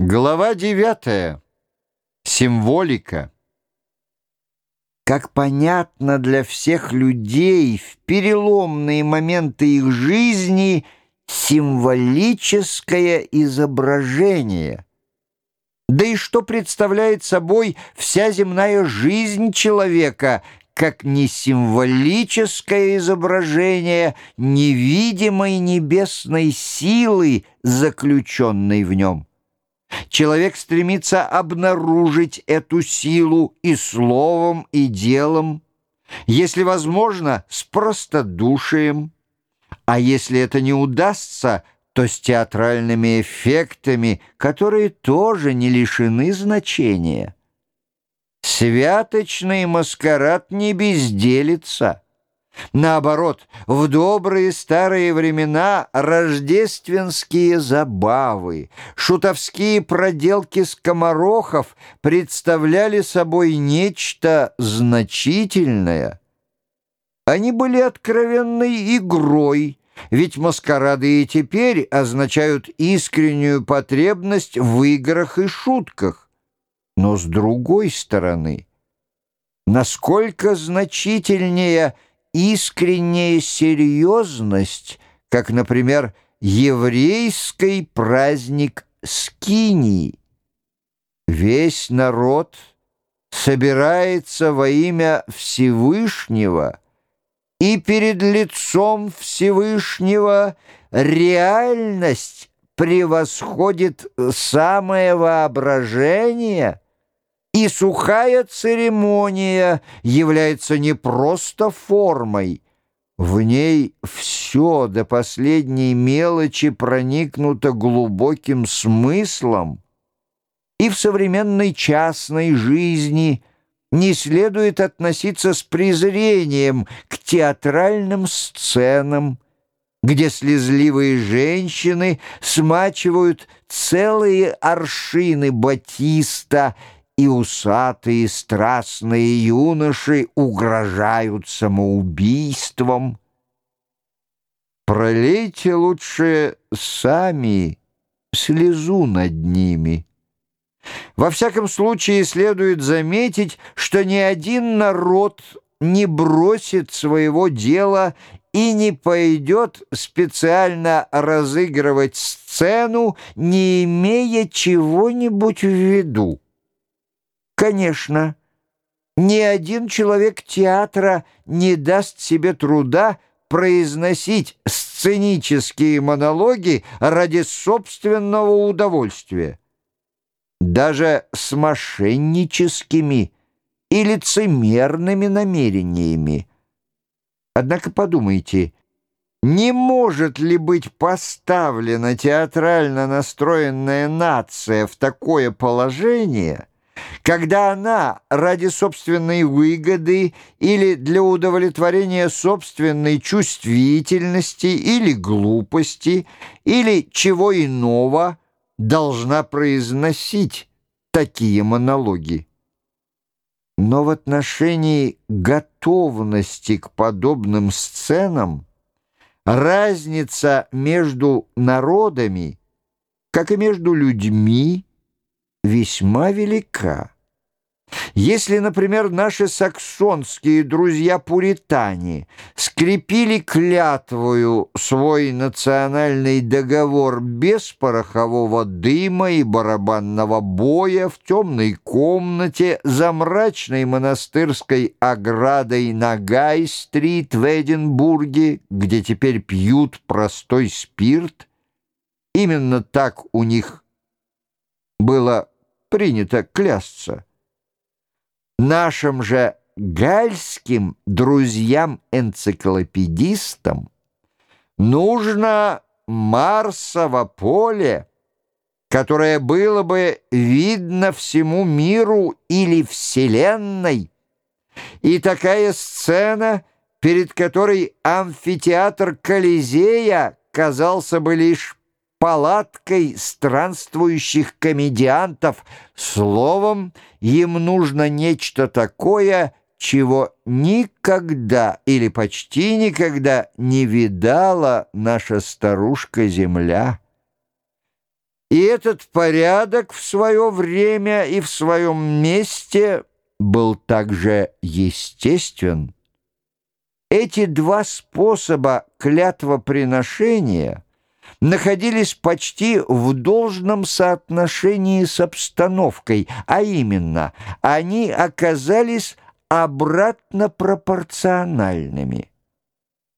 Глава 9. Символика. Как понятно для всех людей в переломные моменты их жизни символическое изображение. Да и что представляет собой вся земная жизнь человека, как не символическое изображение невидимой небесной силы, заключенной в нем. Человек стремится обнаружить эту силу и словом, и делом, если возможно, с простодушием, а если это не удастся, то с театральными эффектами, которые тоже не лишены значения. Святочный маскарад не безделится — Наоборот, в добрые старые времена рождественские забавы, шутовские проделки скоморохов представляли собой нечто значительное. Они были откровенной игрой, ведь маскарады и теперь означают искреннюю потребность в играх и шутках. Но с другой стороны, насколько значительнее – искренняя серьезность, как, например, еврейский праздник Скинии. Весь народ собирается во имя Всевышнего, и перед лицом Всевышнего реальность превосходит самое воображение — и сухая церемония является не просто формой, в ней все до последней мелочи проникнуто глубоким смыслом, и в современной частной жизни не следует относиться с презрением к театральным сценам, где слезливые женщины смачивают целые аршины батиста и усатые страстные юноши угрожают самоубийством. Пролейте лучше сами слезу над ними. Во всяком случае, следует заметить, что ни один народ не бросит своего дела и не пойдет специально разыгрывать сцену, не имея чего-нибудь в виду. Конечно, ни один человек театра не даст себе труда произносить сценические монологи ради собственного удовольствия. Даже с мошенническими и лицемерными намерениями. Однако подумайте, не может ли быть поставлена театрально настроенная нация в такое положение – когда она ради собственной выгоды или для удовлетворения собственной чувствительности или глупости или чего иного должна произносить такие монологи. Но в отношении готовности к подобным сценам разница между народами, как и между людьми, весьма велика. Если, например, наши саксонские друзья-пуритане скрепили клятвою свой национальный договор без порохового дыма и барабанного боя в темной комнате за мрачной монастырской оградой на Гай-стрит в Эдинбурге, где теперь пьют простой спирт, именно так у них было принято клясться. Нашим же гальским друзьям-энциклопедистам нужно Марсово поле, которое было бы видно всему миру или Вселенной, и такая сцена, перед которой амфитеатр Колизея казался бы лишь палаткой странствующих комедиантов. Словом, им нужно нечто такое, чего никогда или почти никогда не видала наша старушка-земля. И этот порядок в свое время и в своем месте был также естествен. Эти два способа клятвоприношения находились почти в должном соотношении с обстановкой, а именно, они оказались обратно пропорциональными.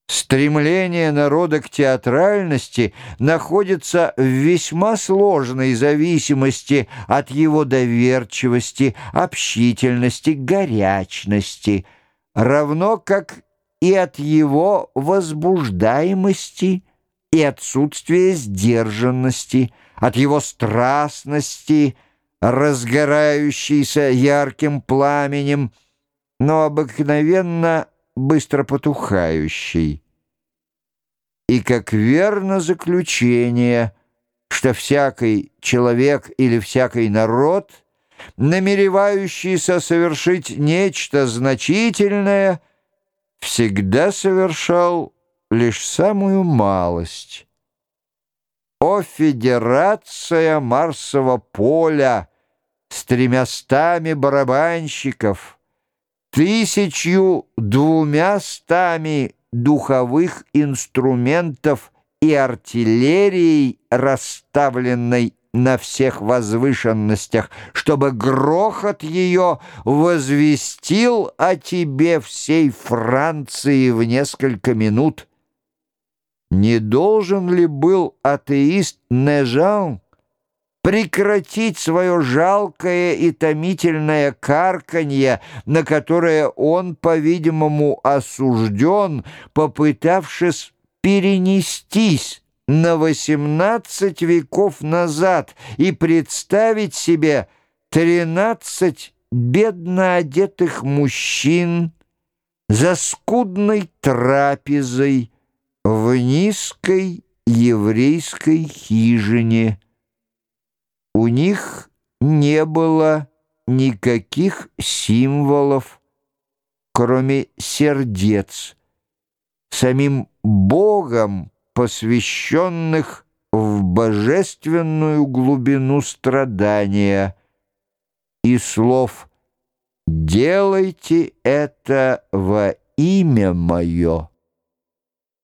Стремление народа к театральности находится в весьма сложной зависимости от его доверчивости, общительности, горячности, равно как и от его возбуждаемости и отсутствия сдержанности, от его страстности, разгорающейся ярким пламенем, но обыкновенно быстро потухающей. И как верно заключение, что всякий человек или всякий народ, намеревающийся совершить нечто значительное, всегда совершал лишь самую малость. О федерация Марсового поля с тремястами барабанщиков, тысячью двумястами духовых инструментов и артиллерией, расставленной на всех возвышенностях, чтобы грохот ее возвестил о тебе всей Франции в несколько минут. Не должен ли был атеист Нежан прекратить свое жалкое и томительное карканье, на которое он, по-видимому, осужден, попытавшись перенестись на восемнадцать веков назад и представить себе тринадцать бедно одетых мужчин за скудной трапезой в низкой еврейской хижине. У них не было никаких символов, кроме сердец. Самим Богом посвященных в божественную глубину страдания и слов «Делайте это во имя Мое».